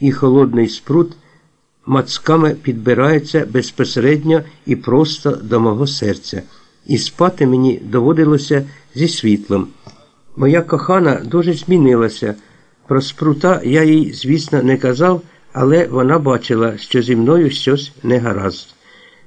і холодний спрут мацками підбирається безпосередньо і просто до мого серця, і спати мені доводилося зі світлом. Моя кохана дуже змінилася. Про спрута я їй, звісно, не казав, але вона бачила, що зі мною щось не гаразд.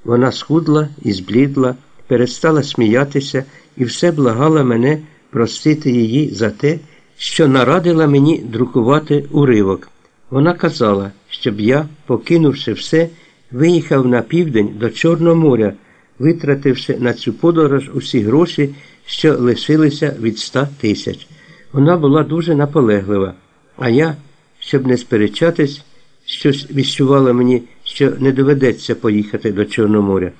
Вона схудла і зблідла, перестала сміятися і все благала мене простити її за те, що нарадила мені друкувати уривок. Вона казала, щоб я, покинувши все, виїхав на південь до Чорного моря, витративши на цю подорож усі гроші, що лишилися від ста тисяч. Вона була дуже наполеглива, а я, щоб не сперечатись, щось відчувало мені, що не доведеться поїхати до Чорного моря.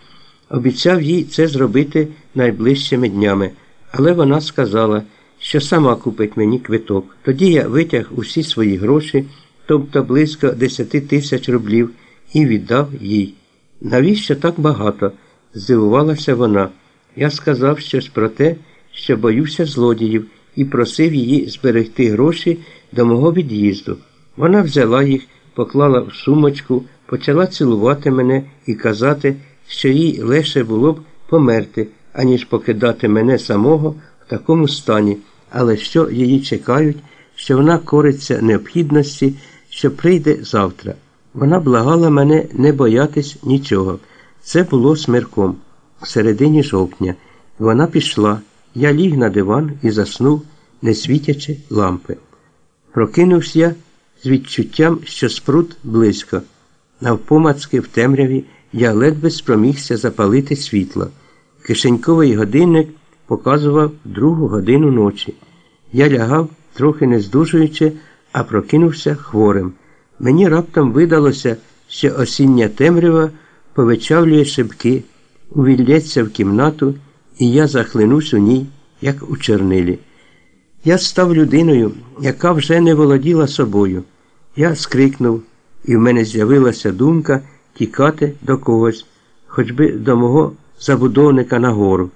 Обіцяв їй це зробити найближчими днями, але вона сказала, що сама купить мені квиток. Тоді я витяг усі свої гроші, тобто близько 10 тисяч рублів, і віддав їй. Навіщо так багато? здивувалася вона. Я сказав щось про те, що боюся злодіїв, і просив її зберегти гроші до мого від'їзду. Вона взяла їх, поклала в сумочку, почала цілувати мене і казати, що їй легше було б померти, аніж покидати мене самого в такому стані, але що її чекають, що вона кориться необхідності, що прийде завтра. Вона благала мене не боятись нічого. Це було смерком, в середині жовтня. Вона пішла. Я ліг на диван і заснув, не світячи лампи. Прокинувся я з відчуттям, що спрут близько. Навпомацки в темряві я ледве спромігся запалити світло. Кишеньковий годинник показував другу годину ночі. Я лягав, трохи не здужуючи, а прокинувся хворим. Мені раптом видалося, що осіння темрява повичавлює шибки, увілється в кімнату, і я захлинусь у ній, як у чернилі. Я став людиною, яка вже не володіла собою. Я скрикнув, і в мене з'явилася думка тікати до когось, хоч би до мого забудовника нагору.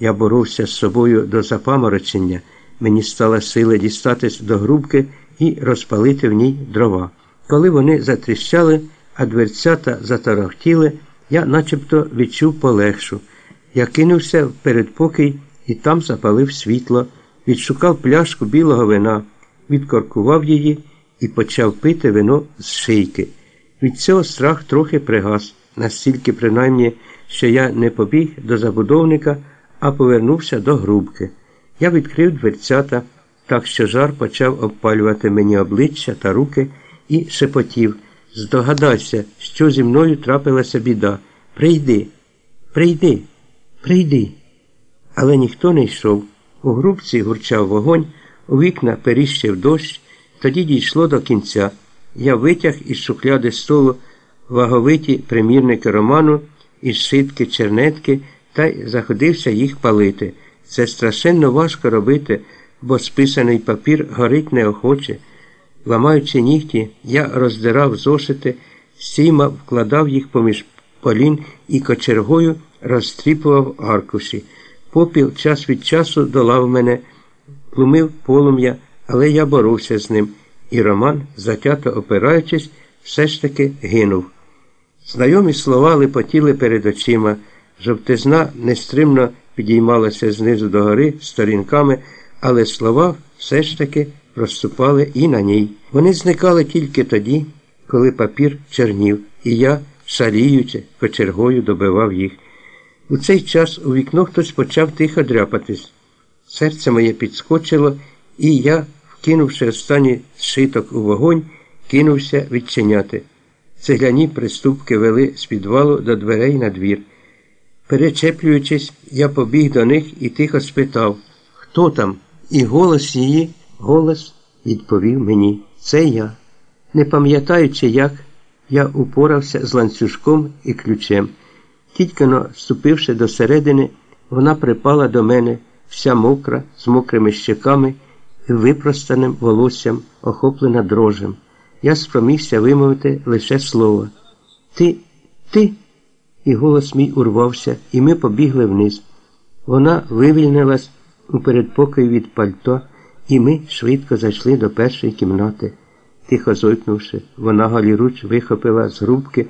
Я боровся з собою до запаморочення, мені стала сила дістатись до грубки і розпалити в ній дрова. Коли вони затріщали, а дверцята затарахтіли, я начебто відчув полегшу. Я кинувся в передпокій і там запалив світло, відшукав пляшку білого вина, відкоркував її і почав пити вино з шийки. Від цього страх трохи пригас, настільки, принаймні, що я не побіг до забудовника, а повернувся до грубки. Я відкрив дверцята, так що жар почав обпалювати мені обличчя та руки і шепотів. Здогадайся, що зі мною трапилася біда. Прийди, прийди, прийди. Але ніхто не йшов. У грубці гурчав вогонь, у вікна періщив дощ, тоді дійшло до кінця. Я витяг із шухляди столу ваговиті примірники роману із шитки чернетки та й заходився їх палити. Це страшенно важко робити, бо списаний папір горить неохоче. Ламаючи нігті, я роздирав зошити, сіма вкладав їх поміж полін і кочергою розтріпував аркуші. Попіл час від часу долав мене, плумив полум'я, але я боровся з ним, і Роман, затято опираючись, все ж таки гинув. Знайомі слова липотіли перед очима, жовтизна нестримно підіймалася знизу до гори сторінками, але слова все ж таки розступали і на ній. Вони зникали тільки тоді, коли папір чернів, і я, шаліючи, кочергою добивав їх. У цей час у вікно хтось почав тихо дряпатись. Серце моє підскочило, і я, вкинувши останній зшиток у вогонь, кинувся відчиняти. Цегляні приступки вели з підвалу до дверей на двір. Перечеплюючись, я побіг до них і тихо спитав, хто там? І голос її, голос відповів мені. Це я. Не пам'ятаючи, як, я упорався з ланцюжком і ключем. Тільки но, ступивши до середини, вона припала до мене, вся мокра, з мокрими щеками і випростаним волоссям, охоплена дрожем. Я спромігся вимовити лише слово. Ти, ти. І голос мій урвався, і ми побігли вниз. Вона вивільнилась у передпокої від пальто, і ми швидко зайшли до першої кімнати. Тихо зойкнувши, вона голіруч вихопила з грубки